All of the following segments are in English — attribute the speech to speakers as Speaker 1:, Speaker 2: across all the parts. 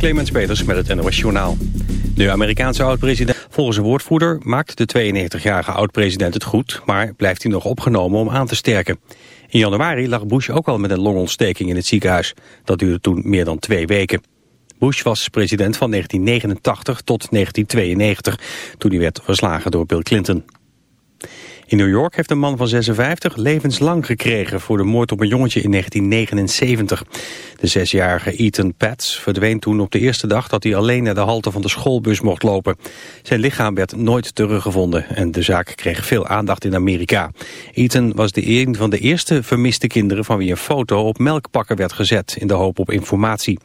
Speaker 1: Clemens Peters met het NOS Journaal. De Amerikaanse oud-president, volgens een woordvoerder, maakt de 92-jarige oud-president het goed, maar blijft hij nog opgenomen om aan te sterken. In januari lag Bush ook al met een longontsteking in het ziekenhuis. Dat duurde toen meer dan twee weken. Bush was president van 1989 tot 1992, toen hij werd verslagen door Bill Clinton. In New York heeft een man van 56 levenslang gekregen voor de moord op een jongetje in 1979. De zesjarige Ethan Pats verdween toen op de eerste dag dat hij alleen naar de halte van de schoolbus mocht lopen. Zijn lichaam werd nooit teruggevonden en de zaak kreeg veel aandacht in Amerika. Ethan was de een van de eerste vermiste kinderen van wie een foto op melkpakken werd gezet in de hoop op informatie.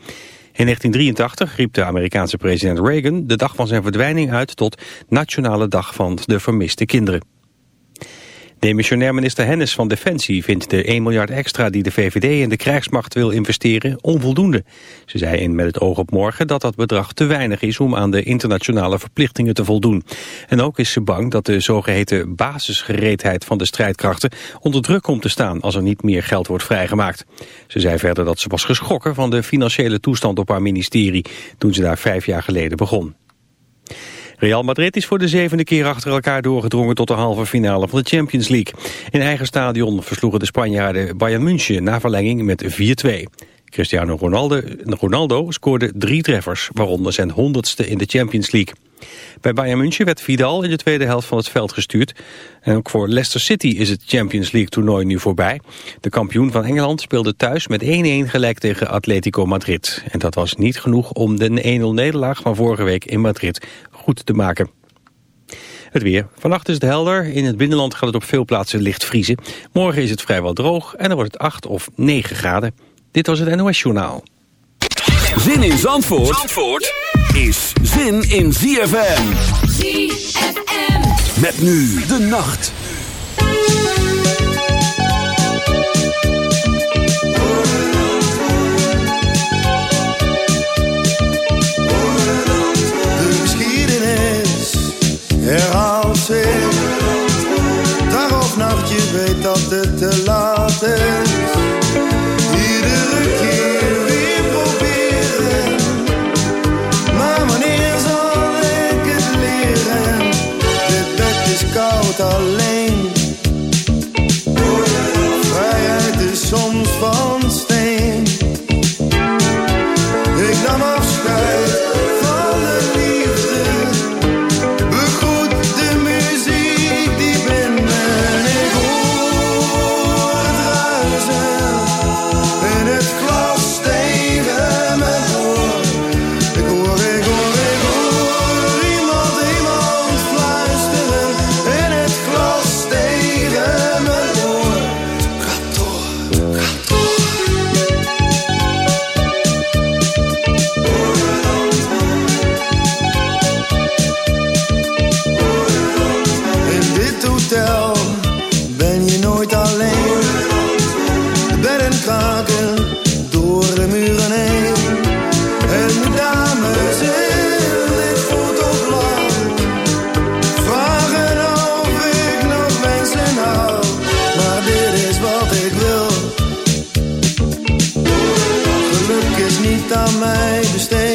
Speaker 1: In 1983 riep de Amerikaanse president Reagan de dag van zijn verdwijning uit tot Nationale Dag van de Vermiste Kinderen. Demissionair minister Hennis van Defensie vindt de 1 miljard extra die de VVD in de krijgsmacht wil investeren onvoldoende. Ze zei in Met het oog op morgen dat dat bedrag te weinig is om aan de internationale verplichtingen te voldoen. En ook is ze bang dat de zogeheten basisgereedheid van de strijdkrachten onder druk komt te staan als er niet meer geld wordt vrijgemaakt. Ze zei verder dat ze was geschrokken van de financiële toestand op haar ministerie toen ze daar vijf jaar geleden begon. Real Madrid is voor de zevende keer achter elkaar doorgedrongen tot de halve finale van de Champions League. In eigen stadion versloegen de Spanjaarden Bayern München na verlenging met 4-2. Cristiano Ronaldo, Ronaldo scoorde drie treffers, waaronder zijn honderdste in de Champions League. Bij Bayern München werd Vidal in de tweede helft van het veld gestuurd. En ook voor Leicester City is het Champions League toernooi nu voorbij. De kampioen van Engeland speelde thuis met 1-1 gelijk tegen Atletico Madrid. En dat was niet genoeg om de 1-0 nederlaag van vorige week in Madrid goed te maken. Het weer. Vannacht is het helder. In het binnenland gaat het op veel plaatsen licht vriezen. Morgen is het vrijwel droog en dan wordt het 8 of 9 graden. Dit was het NOS Journaal.
Speaker 2: Zin in Zandvoort, Zandvoort is zin in ZFM. ZFM. Met nu de nacht.
Speaker 3: Herhaalt zich. Dag of nacht, je weet dat het te laat is.
Speaker 4: mij besteed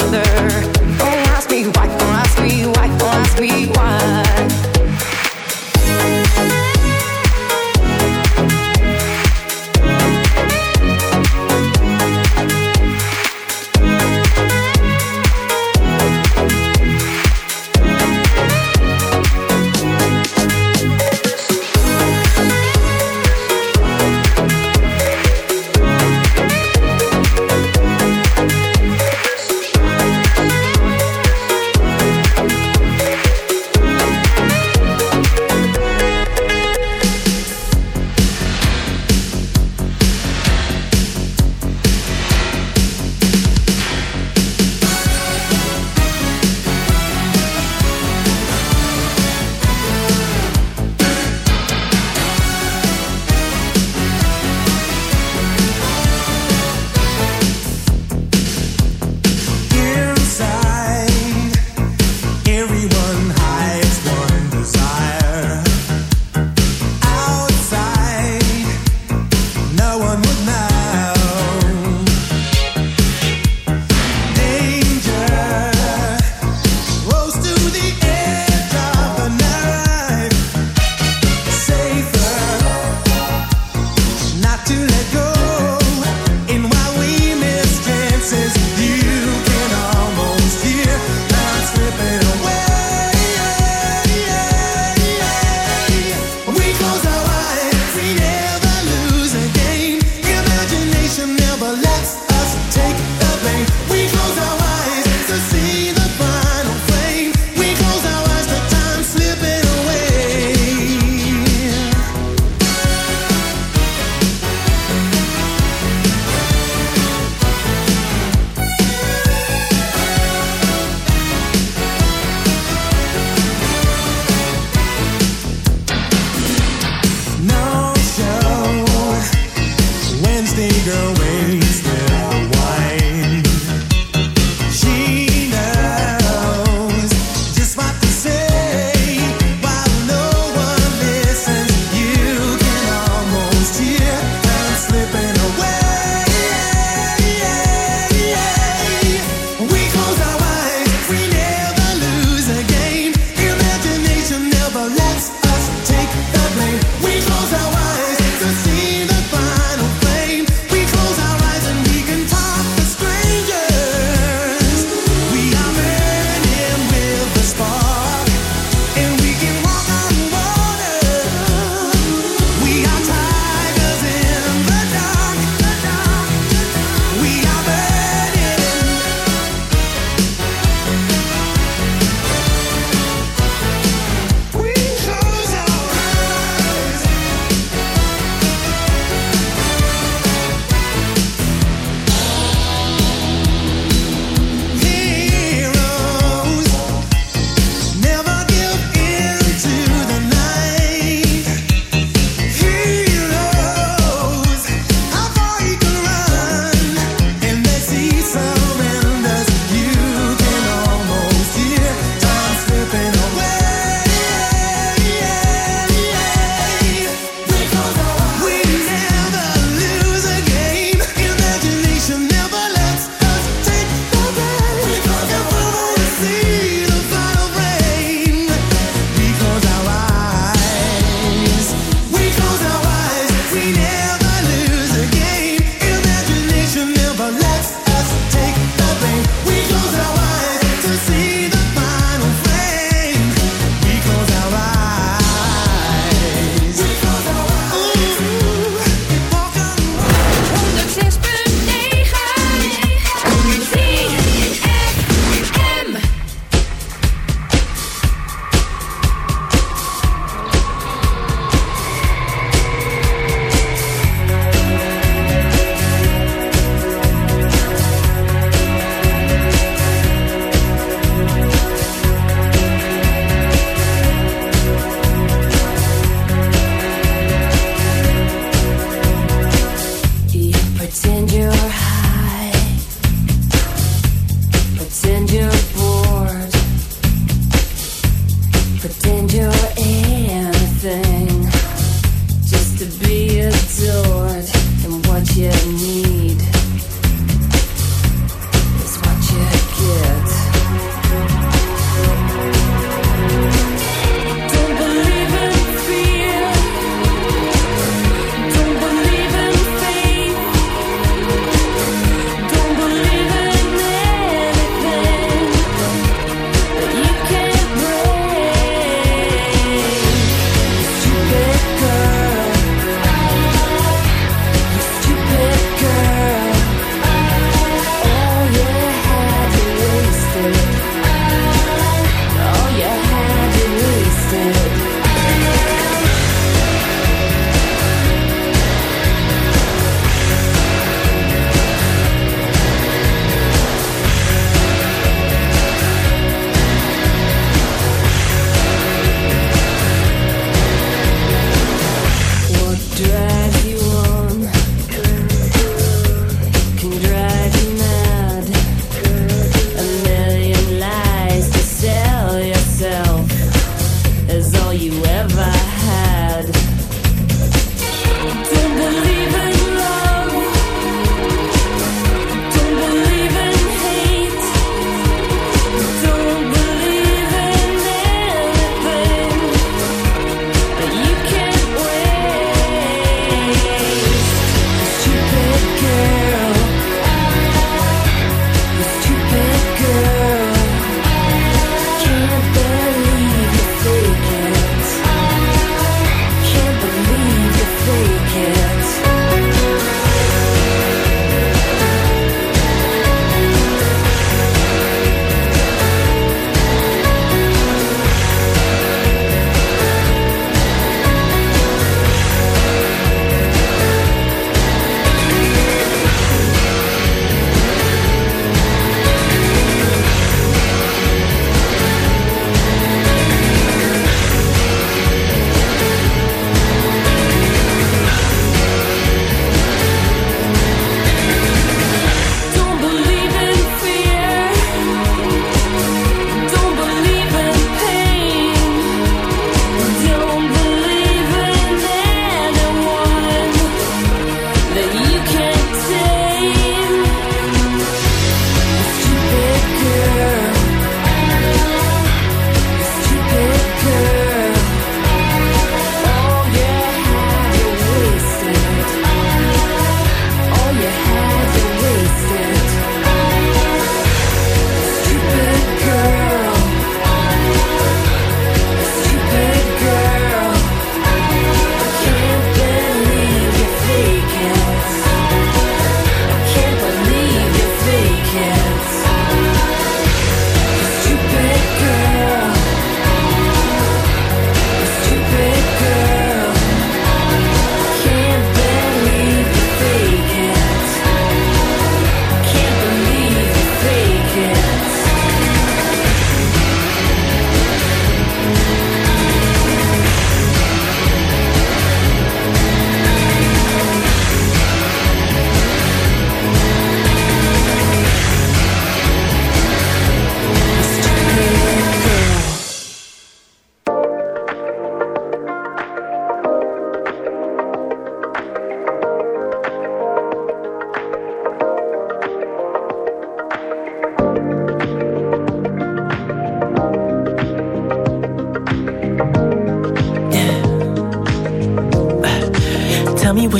Speaker 4: further.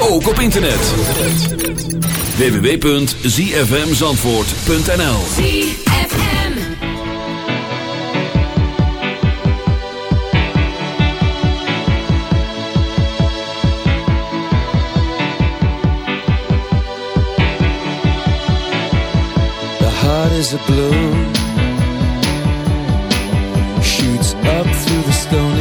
Speaker 2: ook op internet. www.zfmzandvoort.nl
Speaker 5: ZFM.
Speaker 6: The heart is a balloon Shoots up through the stony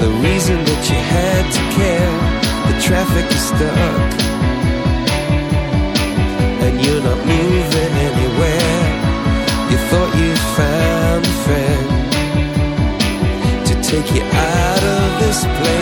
Speaker 6: the reason that you had to care. The traffic is stuck. And you're not moving anywhere. You thought you found a friend to take you out of this place.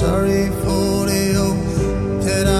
Speaker 6: sorry for
Speaker 5: the hope that
Speaker 3: I